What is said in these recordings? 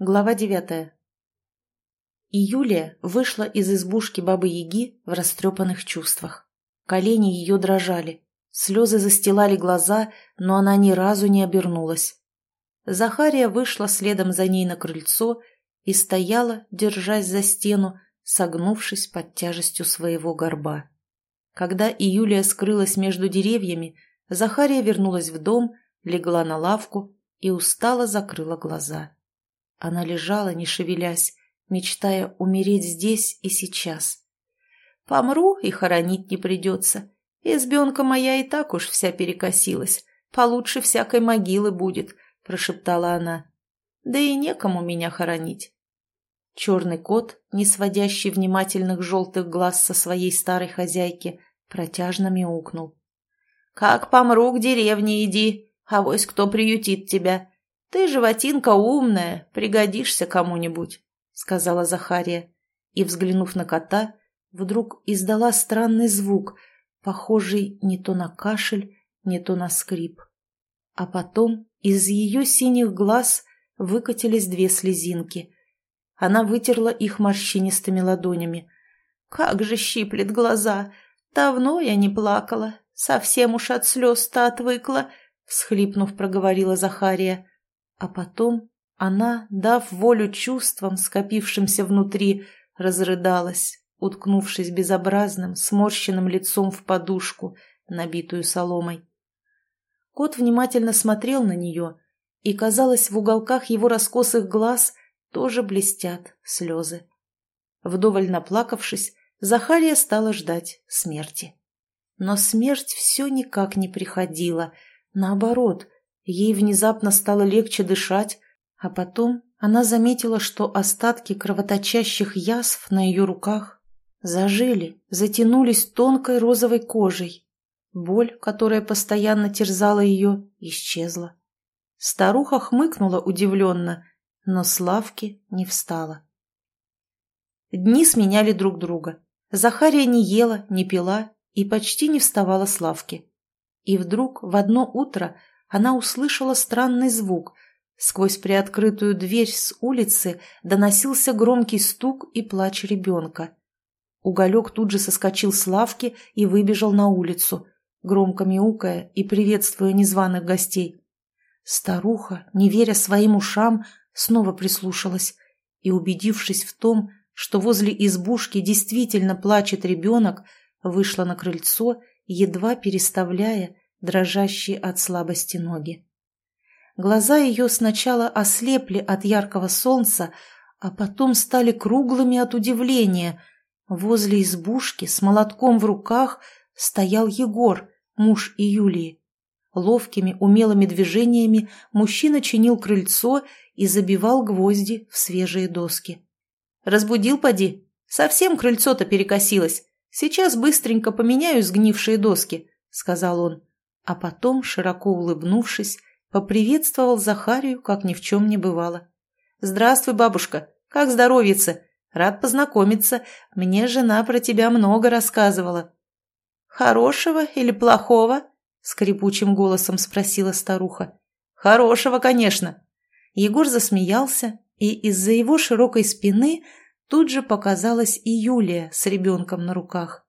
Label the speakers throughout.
Speaker 1: Глава девятая. И Юлия вышла из избушки Бабы-Яги в растрепанных чувствах. Колени ее дрожали, слезы застилали глаза, но она ни разу не обернулась. Захария вышла следом за ней на крыльцо и стояла, держась за стену, согнувшись под тяжестью своего горба. Когда и скрылась между деревьями, Захария вернулась в дом, легла на лавку и устало закрыла глаза. Она лежала, не шевелясь, мечтая умереть здесь и сейчас. «Помру, и хоронить не придется. Избенка моя и так уж вся перекосилась. Получше всякой могилы будет», — прошептала она. «Да и некому меня хоронить». Черный кот, не сводящий внимательных желтых глаз со своей старой хозяйки, протяжно мяукнул. «Как помру, к деревне иди, а вось кто приютит тебя. «Ты, животинка, умная, пригодишься кому-нибудь», — сказала Захария. И, взглянув на кота, вдруг издала странный звук, похожий не то на кашель, не то на скрип. А потом из ее синих глаз выкатились две слезинки. Она вытерла их морщинистыми ладонями. «Как же щиплет глаза! Давно я не плакала, совсем уж от слез-то отвыкла», — всхлипнув, проговорила Захария. А потом она, дав волю чувствам, скопившимся внутри, разрыдалась, уткнувшись безобразным, сморщенным лицом в подушку, набитую соломой. Кот внимательно смотрел на нее, и, казалось, в уголках его раскосых глаз тоже блестят слезы. Вдоволь наплакавшись, Захария стала ждать смерти. Но смерть все никак не приходила. Наоборот, Ей внезапно стало легче дышать, а потом она заметила, что остатки кровоточащих язв на ее руках зажили, затянулись тонкой розовой кожей. Боль, которая постоянно терзала ее, исчезла. Старуха хмыкнула удивленно, но с лавки не встала. Дни сменяли друг друга. Захария не ела, не пила и почти не вставала с лавки. И вдруг в одно утро она услышала странный звук. Сквозь приоткрытую дверь с улицы доносился громкий стук и плач ребенка. Уголек тут же соскочил с лавки и выбежал на улицу, громко мяукая и приветствуя незваных гостей. Старуха, не веря своим ушам, снова прислушалась и, убедившись в том, что возле избушки действительно плачет ребенок, вышла на крыльцо, едва переставляя дрожащие от слабости ноги. Глаза ее сначала ослепли от яркого солнца, а потом стали круглыми от удивления. Возле избушки с молотком в руках стоял Егор, муж и. Ловкими, умелыми движениями мужчина чинил крыльцо и забивал гвозди в свежие доски. «Разбудил, поди? Совсем крыльцо-то перекосилось. Сейчас быстренько поменяю сгнившие доски», — сказал он а потом, широко улыбнувшись, поприветствовал Захарию, как ни в чем не бывало. «Здравствуй, бабушка! Как здоровится? Рад познакомиться. Мне жена про тебя много рассказывала». «Хорошего или плохого?» — скрипучим голосом спросила старуха. «Хорошего, конечно». Егор засмеялся, и из-за его широкой спины тут же показалась и Юлия с ребенком на руках.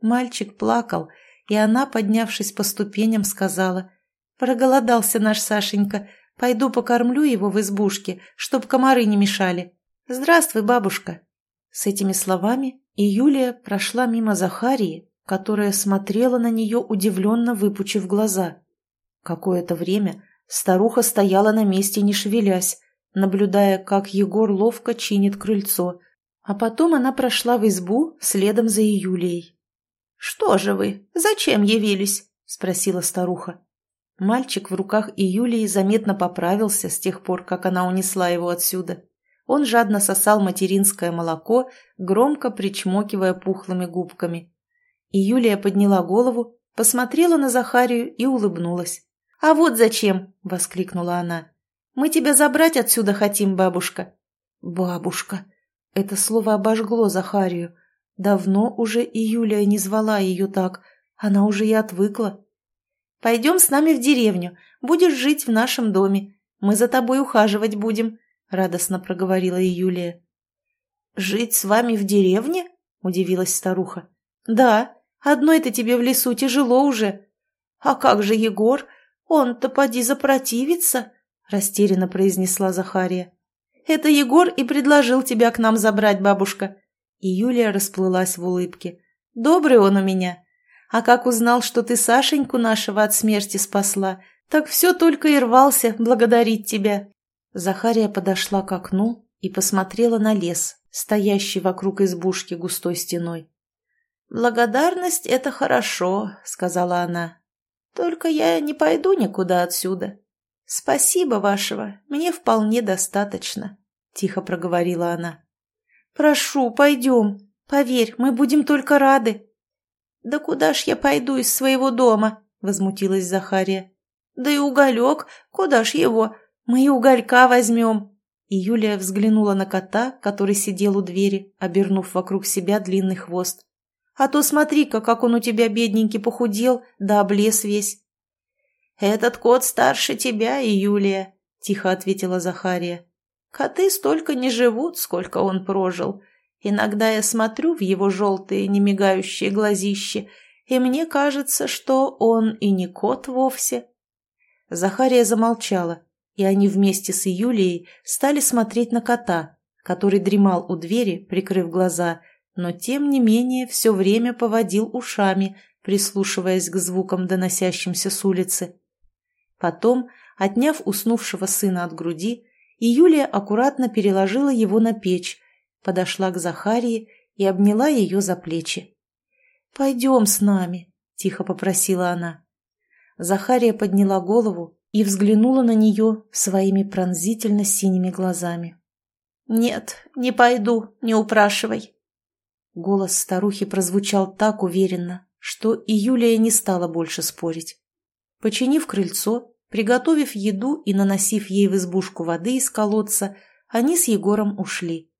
Speaker 1: Мальчик плакал, и она, поднявшись по ступеням, сказала, «Проголодался наш Сашенька, пойду покормлю его в избушке, чтоб комары не мешали. Здравствуй, бабушка!» С этими словами и прошла мимо Захарии, которая смотрела на нее, удивленно выпучив глаза. Какое-то время старуха стояла на месте, не шевелясь, наблюдая, как Егор ловко чинит крыльцо, а потом она прошла в избу следом за Юлией. «Что же вы? Зачем явились?» – спросила старуха. Мальчик в руках Июлии заметно поправился с тех пор, как она унесла его отсюда. Он жадно сосал материнское молоко, громко причмокивая пухлыми губками. И Юлия подняла голову, посмотрела на Захарию и улыбнулась. «А вот зачем!» – воскликнула она. «Мы тебя забрать отсюда хотим, бабушка». «Бабушка!» Это слово обожгло Захарию. Давно уже и Юлия не звала ее так, она уже и отвыкла. «Пойдем с нами в деревню, будешь жить в нашем доме, мы за тобой ухаживать будем. — радостно проговорила Юлия. «Жить с вами в деревне?» — удивилась старуха. «Да, одной-то тебе в лесу тяжело уже. А как же Егор? Он-то поди запротивится!» — растерянно произнесла Захария. «Это Егор и предложил тебя к нам забрать, бабушка». И Юлия расплылась в улыбке. «Добрый он у меня. А как узнал, что ты Сашеньку нашего от смерти спасла, так все только и рвался благодарить тебя». Захария подошла к окну и посмотрела на лес, стоящий вокруг избушки густой стеной. «Благодарность — это хорошо», — сказала она. «Только я не пойду никуда отсюда. Спасибо вашего, мне вполне достаточно», — тихо проговорила она. «Прошу, пойдем. Поверь, мы будем только рады». «Да куда ж я пойду из своего дома?» — возмутилась Захария. «Да и уголек, куда ж его? Мы и уголька возьмем». И Юлия взглянула на кота, который сидел у двери, обернув вокруг себя длинный хвост. «А то смотри-ка, как он у тебя, бедненький, похудел, да облез весь». «Этот кот старше тебя и Юлия», — тихо ответила Захария. «Коты столько не живут, сколько он прожил. Иногда я смотрю в его желтые, немигающие глазищи, и мне кажется, что он и не кот вовсе». Захария замолчала, и они вместе с Юлией стали смотреть на кота, который дремал у двери, прикрыв глаза, но тем не менее все время поводил ушами, прислушиваясь к звукам, доносящимся с улицы. Потом, отняв уснувшего сына от груди, и Юлия аккуратно переложила его на печь, подошла к Захарии и обняла ее за плечи. «Пойдем с нами», — тихо попросила она. Захария подняла голову и взглянула на нее своими пронзительно-синими глазами. «Нет, не пойду, не упрашивай». Голос старухи прозвучал так уверенно, что и Юлия не стала больше спорить. Починив крыльцо, приготовив еду и наносив ей в избушку воды из колодца, они с Егором ушли.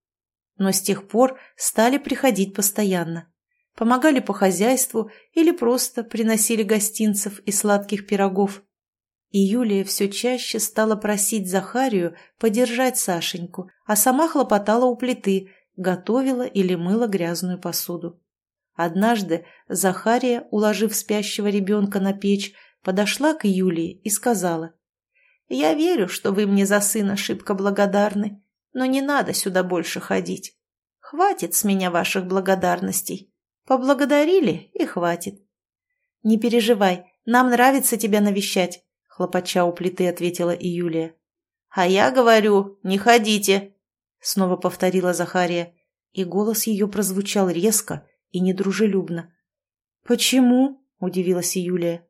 Speaker 1: Но с тех пор стали приходить постоянно помогали по хозяйству или просто приносили гостинцев и сладких пирогов. И Юлия все чаще стала просить Захарию подержать Сашеньку, а сама хлопотала у плиты, готовила или мыла грязную посуду. Однажды Захария, уложив спящего ребенка на печь, подошла к Юлии и сказала, «Я верю, что вы мне за сына шибко благодарны, но не надо сюда больше ходить. Хватит с меня ваших благодарностей. Поблагодарили и хватит. «Не переживай, нам нравится тебя навещать», — хлопача у плиты ответила Юлия. «А я говорю, не ходите», — снова повторила Захария, и голос ее прозвучал резко и недружелюбно. «Почему?» — удивилась Юлия.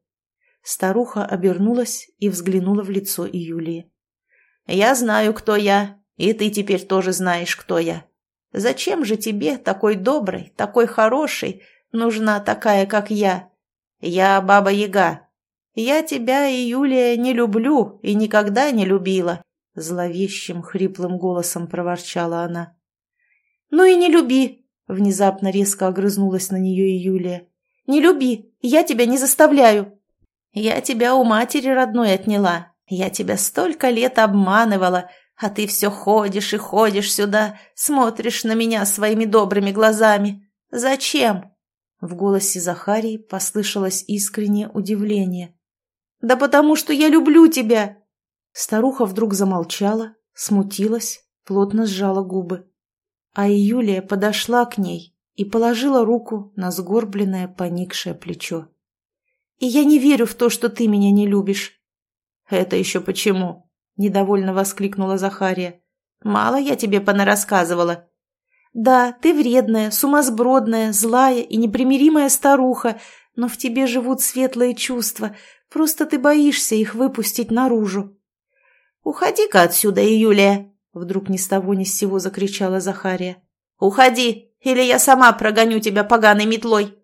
Speaker 1: Старуха обернулась и взглянула в лицо Юлии. «Я знаю, кто я, и ты теперь тоже знаешь, кто я. Зачем же тебе, такой добрый, такой хороший, нужна такая, как я? Я баба-яга. Я тебя и Юлия не люблю и никогда не любила. Зловещим, хриплым голосом проворчала она. «Ну и не люби!» — внезапно резко огрызнулась на нее и Юлия. «Не люби! Я тебя не заставляю!» «Я тебя у матери родной отняла. Я тебя столько лет обманывала, а ты все ходишь и ходишь сюда, смотришь на меня своими добрыми глазами. Зачем?» В голосе Захарии послышалось искреннее удивление. «Да потому что я люблю тебя!» Старуха вдруг замолчала, смутилась, плотно сжала губы. А Юлия подошла к ней и положила руку на сгорбленное, поникшее плечо. «И я не верю в то, что ты меня не любишь». «Это еще почему?» недовольно воскликнула Захария. «Мало я тебе понарассказывала». «Да, ты вредная, сумасбродная, злая и непримиримая старуха, но в тебе живут светлые чувства, просто ты боишься их выпустить наружу». «Уходи-ка отсюда, Юлия!» — вдруг ни с того ни с сего закричала Захария. «Уходи, или я сама прогоню тебя поганой метлой!»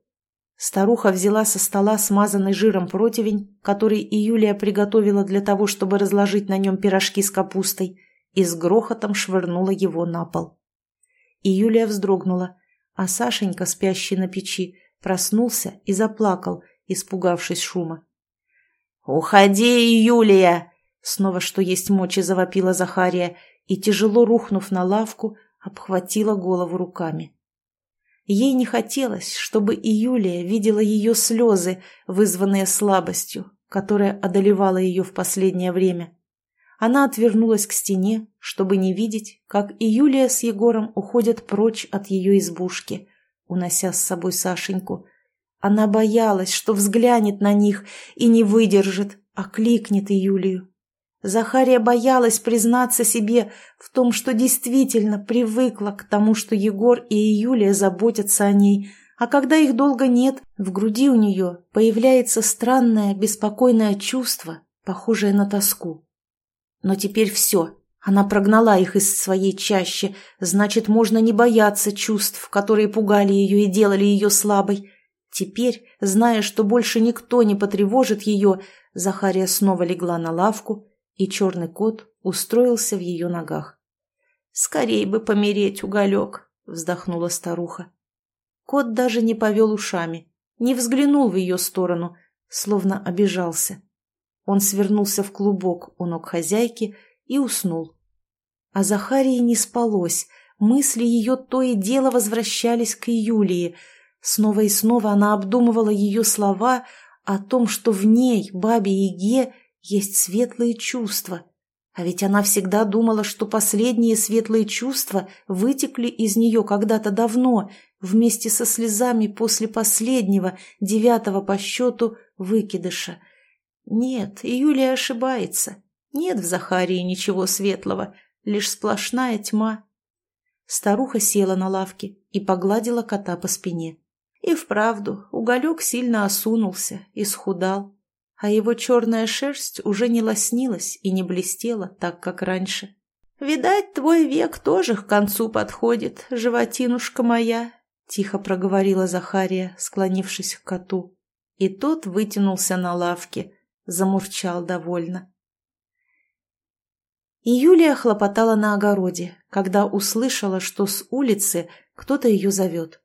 Speaker 1: Старуха взяла со стола смазанный жиром противень, который и Юлия приготовила для того, чтобы разложить на нем пирожки с капустой, и с грохотом швырнула его на пол. И Юлия вздрогнула, а Сашенька, спящий на печи, проснулся и заплакал, испугавшись шума. «Уходи, Юлия!» — снова что есть мочи завопила Захария, и, тяжело рухнув на лавку, обхватила голову руками. Ей не хотелось, чтобы и Юлия видела ее слезы, вызванные слабостью, которая одолевала ее в последнее время. Она отвернулась к стене, чтобы не видеть, как и Юлия с Егором уходят прочь от ее избушки, унося с собой Сашеньку. Она боялась, что взглянет на них и не выдержит, окликнет и Юлию. Захария боялась признаться себе в том, что действительно привыкла к тому, что Егор и Юлия заботятся о ней, а когда их долго нет, в груди у нее появляется странное, беспокойное чувство, похожее на тоску. Но теперь все. Она прогнала их из своей чащи, значит, можно не бояться чувств, которые пугали ее и делали ее слабой. Теперь, зная, что больше никто не потревожит ее, Захария снова легла на лавку и черный кот устроился в ее ногах. «Скорей бы помереть, уголек!» — вздохнула старуха. Кот даже не повел ушами, не взглянул в ее сторону, словно обижался. Он свернулся в клубок у ног хозяйки и уснул. А Захарии не спалось, мысли ее то и дело возвращались к Юлии. Снова и снова она обдумывала ее слова о том, что в ней, бабе Еге, есть светлые чувства. А ведь она всегда думала, что последние светлые чувства вытекли из нее когда-то давно, вместе со слезами после последнего, девятого по счету, выкидыша. Нет, Юлия ошибается. Нет в Захарии ничего светлого, лишь сплошная тьма. Старуха села на лавке и погладила кота по спине. И вправду, уголек сильно осунулся и схудал а его черная шерсть уже не лоснилась и не блестела так, как раньше. «Видать, твой век тоже к концу подходит, животинушка моя», — тихо проговорила Захария, склонившись к коту. И тот вытянулся на лавке, замурчал довольно. И Юлия хлопотала на огороде, когда услышала, что с улицы кто-то ее зовет.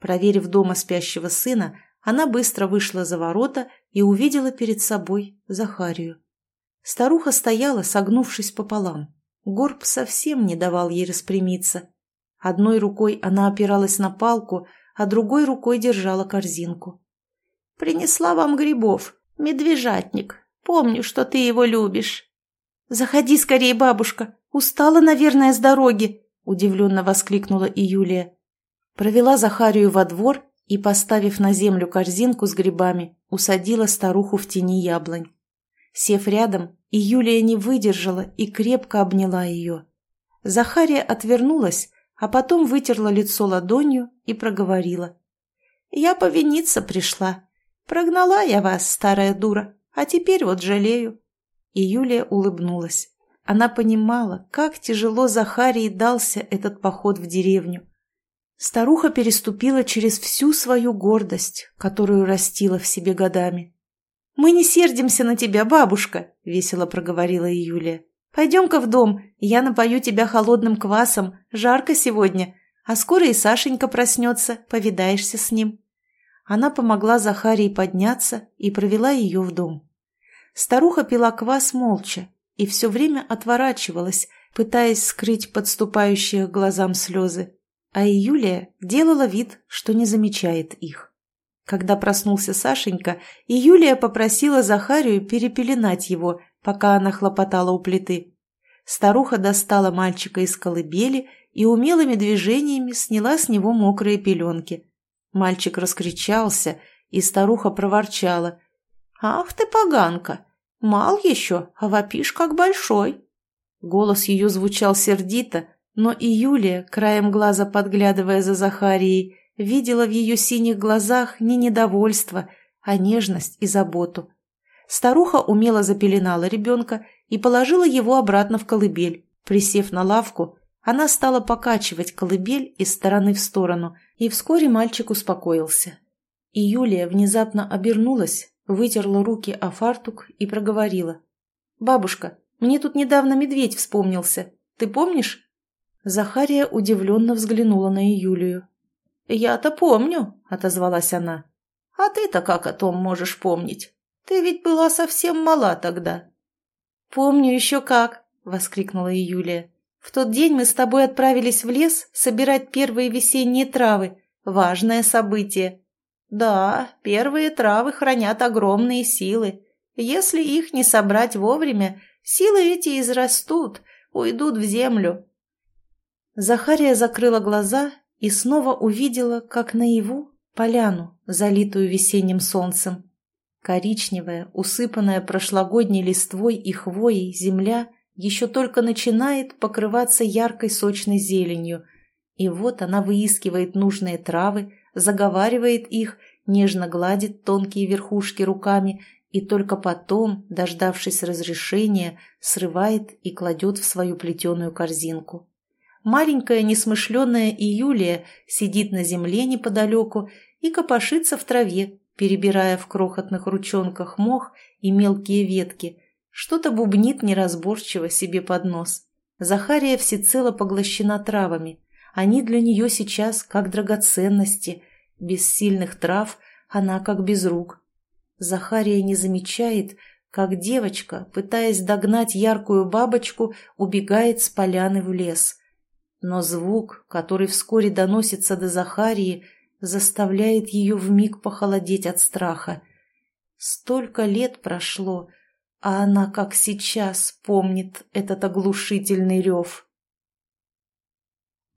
Speaker 1: Проверив дома спящего сына, она быстро вышла за ворота и увидела перед собой Захарию. Старуха стояла, согнувшись пополам. Горб совсем не давал ей распрямиться. Одной рукой она опиралась на палку, а другой рукой держала корзинку. «Принесла вам грибов, медвежатник. Помню, что ты его любишь». «Заходи скорее, бабушка. Устала, наверное, с дороги», — удивленно воскликнула и Юлия. Провела Захарию во двор и, поставив на землю корзинку с грибами, усадила старуху в тени яблонь. Сев рядом, и Юлия не выдержала и крепко обняла ее. Захария отвернулась, а потом вытерла лицо ладонью и проговорила. «Я повиниться пришла. Прогнала я вас, старая дура, а теперь вот жалею». И Юлия улыбнулась. Она понимала, как тяжело Захарии дался этот поход в деревню. Старуха переступила через всю свою гордость, которую растила в себе годами. «Мы не сердимся на тебя, бабушка», — весело проговорила Юлия. «Пойдем-ка в дом, я напою тебя холодным квасом, жарко сегодня, а скоро и Сашенька проснется, повидаешься с ним». Она помогла Захарии подняться и провела ее в дом. Старуха пила квас молча и все время отворачивалась, пытаясь скрыть подступающие к глазам слезы а Юлия делала вид, что не замечает их. Когда проснулся Сашенька, Юлия попросила Захарию перепеленать его, пока она хлопотала у плиты. Старуха достала мальчика из колыбели и умелыми движениями сняла с него мокрые пеленки. Мальчик раскричался, и старуха проворчала. «Ах ты, поганка! Мал еще, а вопишь как большой!» Голос ее звучал сердито, но и Юлия, краем глаза подглядывая за Захарией, видела в ее синих глазах не недовольство, а нежность и заботу. Старуха умело запеленала ребенка и положила его обратно в колыбель. Присев на лавку, она стала покачивать колыбель из стороны в сторону, и вскоре мальчик успокоился. И Юлия внезапно обернулась, вытерла руки о фартук и проговорила. «Бабушка, мне тут недавно медведь вспомнился. Ты помнишь?» Захария удивленно взглянула на Юлию. «Я-то помню», — отозвалась она. «А ты-то как о том можешь помнить? Ты ведь была совсем мала тогда». «Помню еще как», — воскликнула Юлия. В тот день мы с тобой отправились в лес собирать первые весенние травы. Важное событие. Да, первые травы хранят огромные силы. Если их не собрать вовремя, силы эти израстут, уйдут в землю. Захария закрыла глаза и снова увидела, как наяву, поляну, залитую весенним солнцем. Коричневая, усыпанная прошлогодней листвой и хвоей земля еще только начинает покрываться яркой сочной зеленью, и вот она выискивает нужные травы, заговаривает их, нежно гладит тонкие верхушки руками и только потом, дождавшись разрешения, срывает и кладет в свою плетеную корзинку. Маленькая несмышленная Июлия сидит на земле неподалеку и копошится в траве, перебирая в крохотных ручонках мох и мелкие ветки, что-то бубнит неразборчиво себе под нос. Захария всецело поглощена травами. Они для нее сейчас как драгоценности. Без сильных трав она как без рук. Захария не замечает, как девочка, пытаясь догнать яркую бабочку, убегает с поляны в лес. Но звук, который вскоре доносится до Захарии, заставляет ее вмиг похолодеть от страха. Столько лет прошло, а она как сейчас помнит этот оглушительный рев.